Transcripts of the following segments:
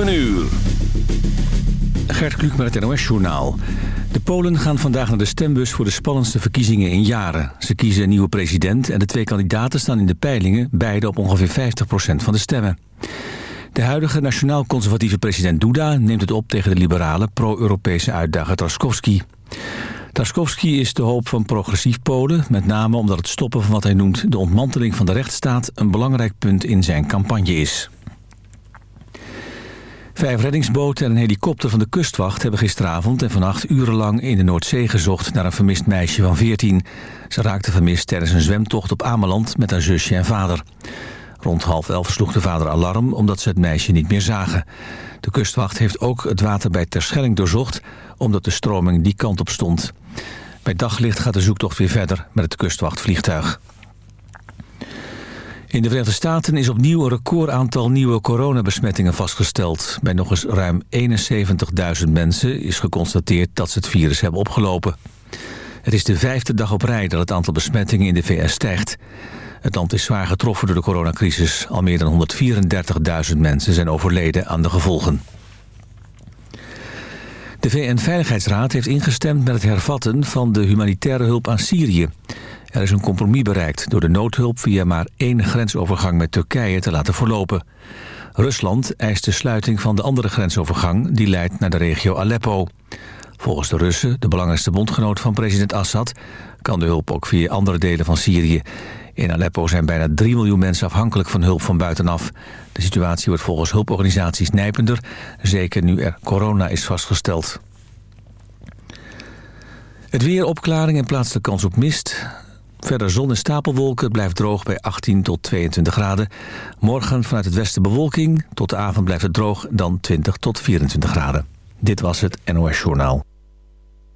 7 uur. Gert Kluk met het NOS-journaal. De Polen gaan vandaag naar de stembus voor de spannendste verkiezingen in jaren. Ze kiezen een nieuwe president en de twee kandidaten staan in de peilingen... beide op ongeveer 50% van de stemmen. De huidige nationaal-conservatieve president Duda neemt het op tegen de liberale pro-Europese uitdager Traskowski. Traskowski is de hoop van progressief Polen... met name omdat het stoppen van wat hij noemt de ontmanteling van de rechtsstaat... een belangrijk punt in zijn campagne is. Vijf reddingsboten en een helikopter van de kustwacht hebben gisteravond en vannacht urenlang in de Noordzee gezocht naar een vermist meisje van 14. Ze raakte vermist tijdens een zwemtocht op Ameland met haar zusje en vader. Rond half elf sloeg de vader alarm omdat ze het meisje niet meer zagen. De kustwacht heeft ook het water bij Terschelling doorzocht omdat de stroming die kant op stond. Bij daglicht gaat de zoektocht weer verder met het kustwachtvliegtuig. In de Verenigde Staten is opnieuw een recordaantal nieuwe coronabesmettingen vastgesteld. Bij nog eens ruim 71.000 mensen is geconstateerd dat ze het virus hebben opgelopen. Het is de vijfde dag op rij dat het aantal besmettingen in de VS stijgt. Het land is zwaar getroffen door de coronacrisis. Al meer dan 134.000 mensen zijn overleden aan de gevolgen. De VN-veiligheidsraad heeft ingestemd met het hervatten van de humanitaire hulp aan Syrië. Er is een compromis bereikt door de noodhulp via maar één grensovergang met Turkije te laten verlopen. Rusland eist de sluiting van de andere grensovergang die leidt naar de regio Aleppo. Volgens de Russen, de belangrijkste bondgenoot van president Assad, kan de hulp ook via andere delen van Syrië. In Aleppo zijn bijna 3 miljoen mensen afhankelijk van hulp van buitenaf. De situatie wordt volgens hulporganisaties nijpender, zeker nu er corona is vastgesteld. Het weer opklaring en plaatselijke kans op mist. Verder zon en stapelwolken. Het blijft droog bij 18 tot 22 graden. Morgen vanuit het westen bewolking. Tot de avond blijft het droog, dan 20 tot 24 graden. Dit was het NOS Journaal.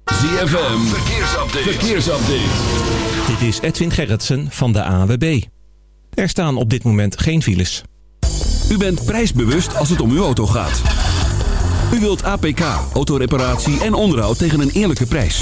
ZFM, verkeersupdate. verkeersupdate. Dit is Edwin Gerritsen van de ANWB. Er staan op dit moment geen files. U bent prijsbewust als het om uw auto gaat. U wilt APK, autoreparatie en onderhoud tegen een eerlijke prijs.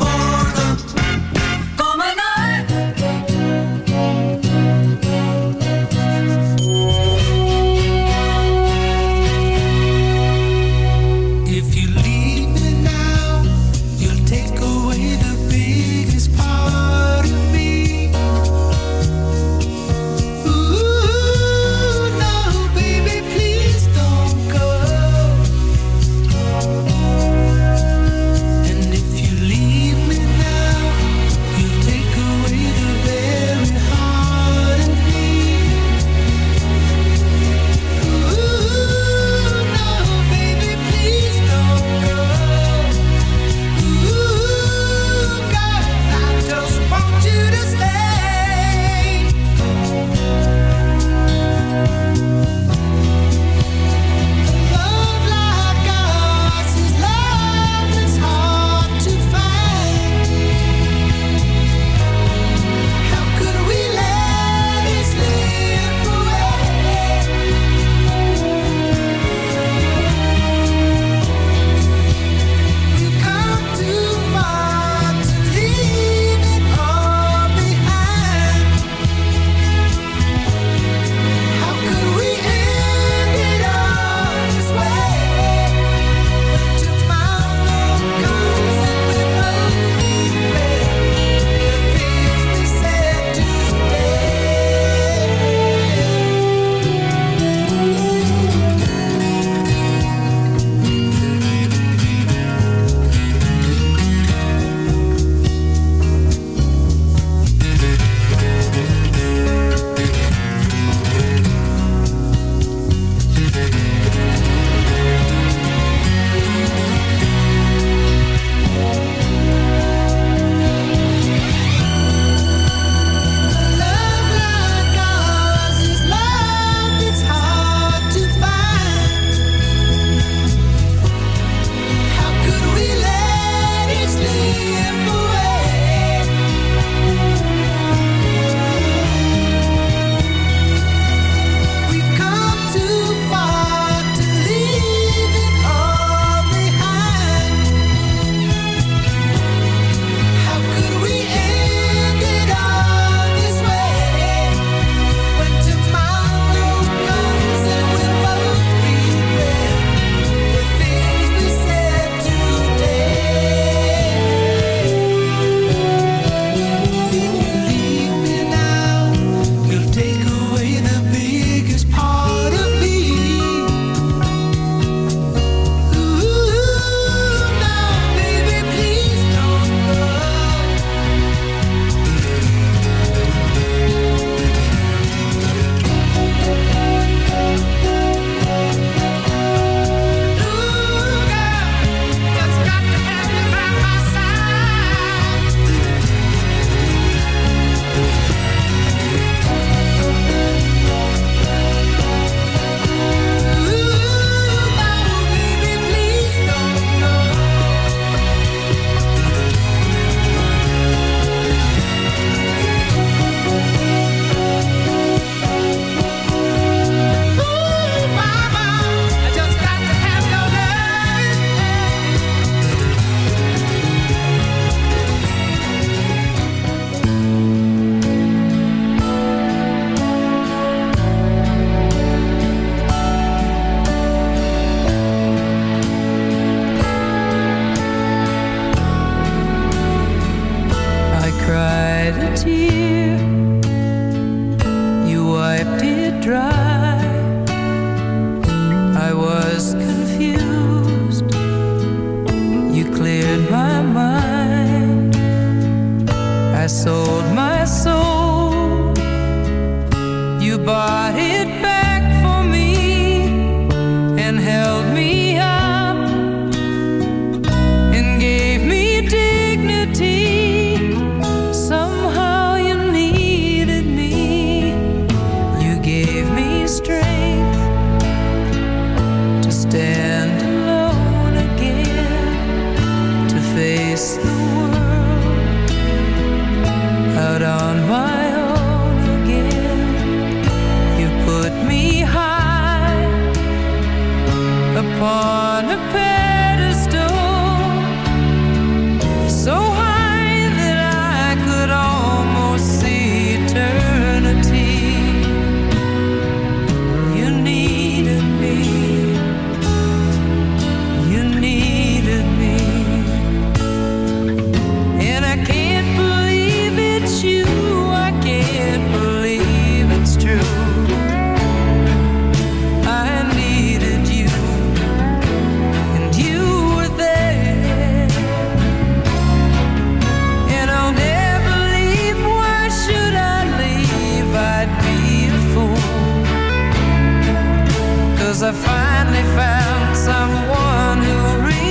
Cause I finally found someone who really.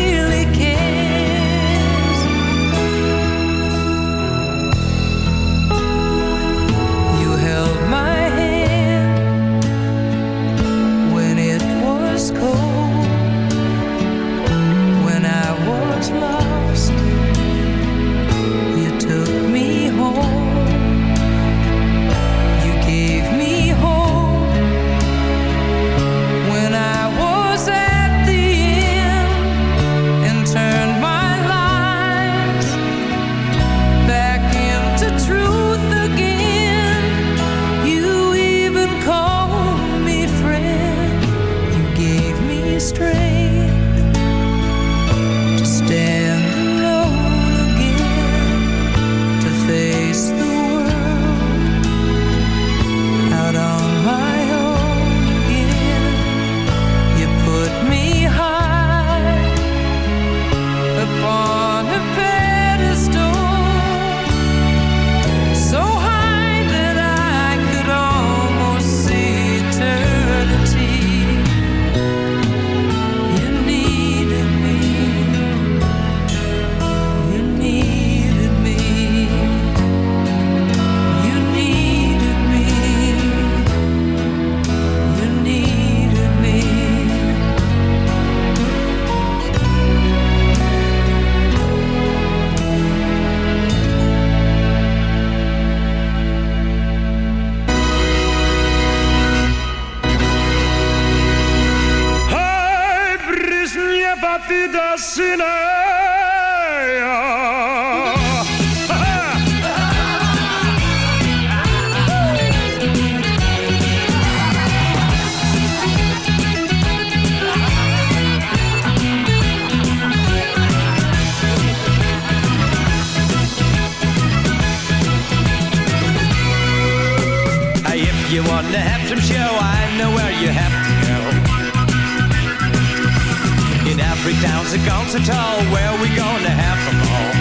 is a concert hall where we gonna have them all?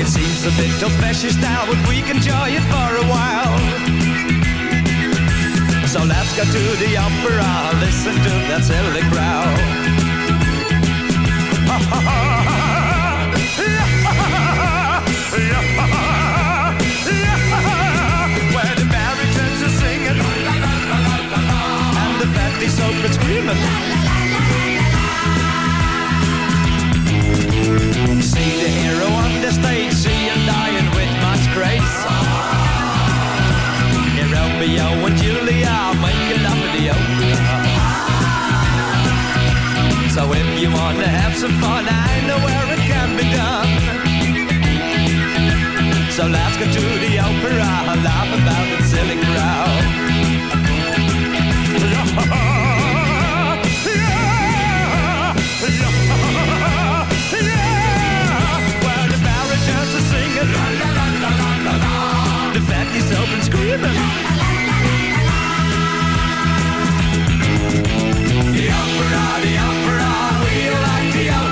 It seems a bit old fashioned style, but we can enjoy it for a while. So let's go to the opera, listen to that silly growl. Ha screaming. La, la, la. See the hero on the stage, see him dying with Romeo and Julia, love in the opera. So if you wanna have some fun, I know where it can be done. So let's go to the opera, laugh about the silly crowd. screaming. The opera, the opera, we like the opera.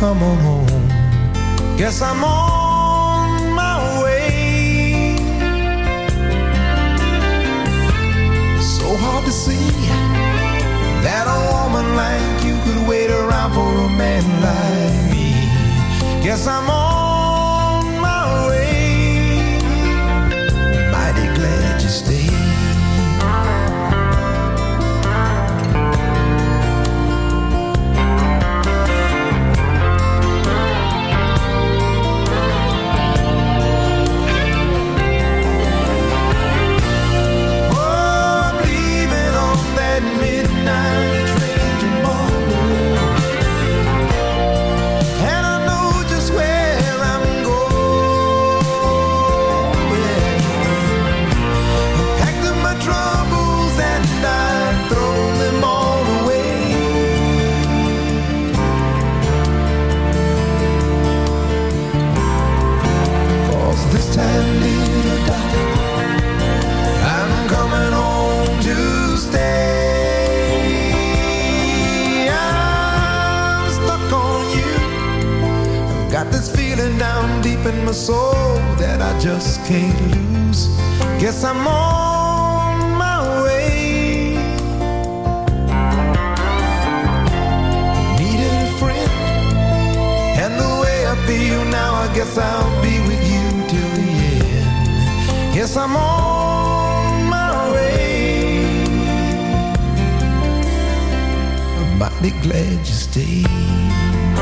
come on home. Guess I'm on. be glad you stayed.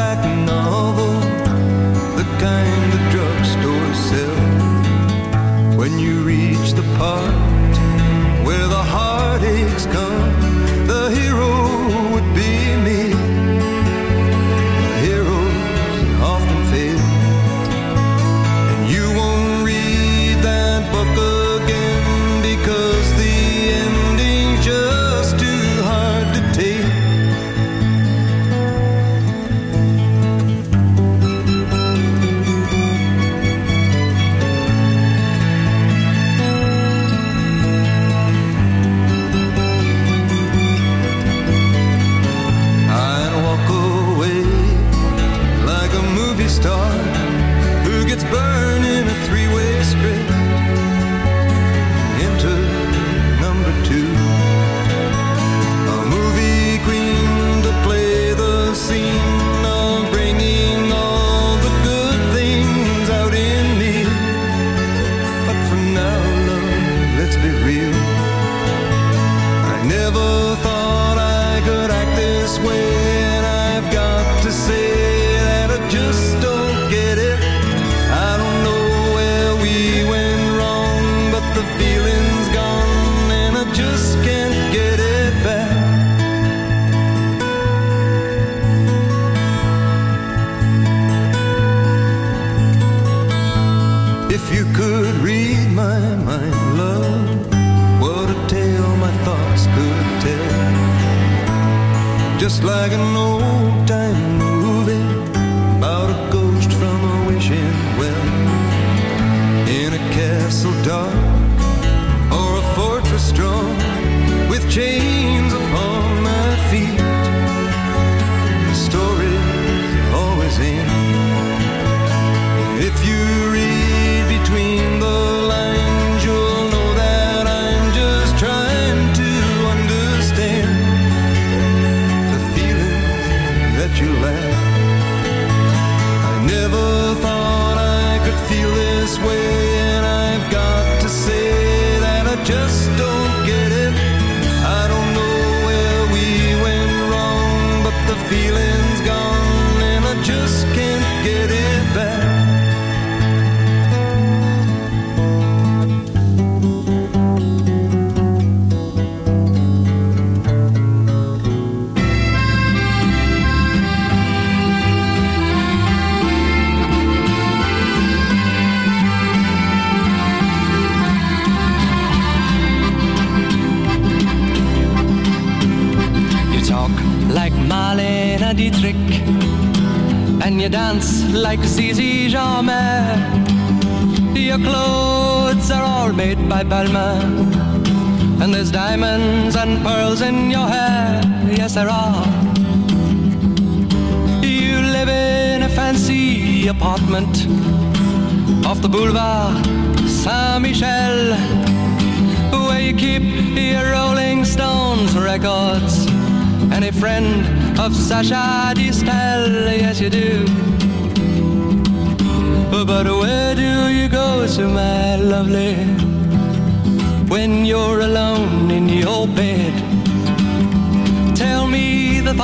Paperback novel, dark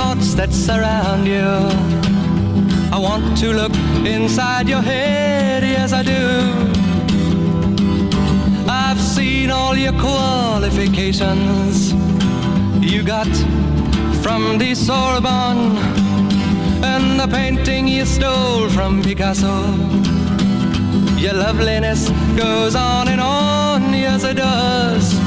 thoughts that surround you. I want to look inside your head, yes, I do. I've seen all your qualifications you got from the Sorbonne and the painting you stole from Picasso. Your loveliness goes on and on, yes, it does.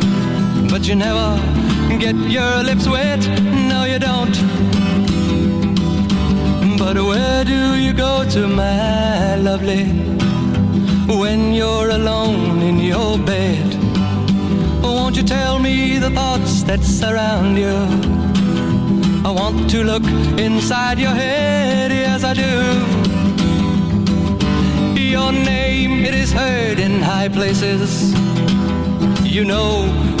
but you never get your lips wet. No, you don't. But where do you go to, my lovely, when you're alone in your bed? Won't you tell me the thoughts that surround you? I want to look inside your head, yes I do. Your name, it is heard in high places. You know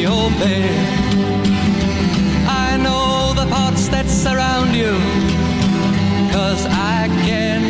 In your. I know the thoughts that surround you, cause I can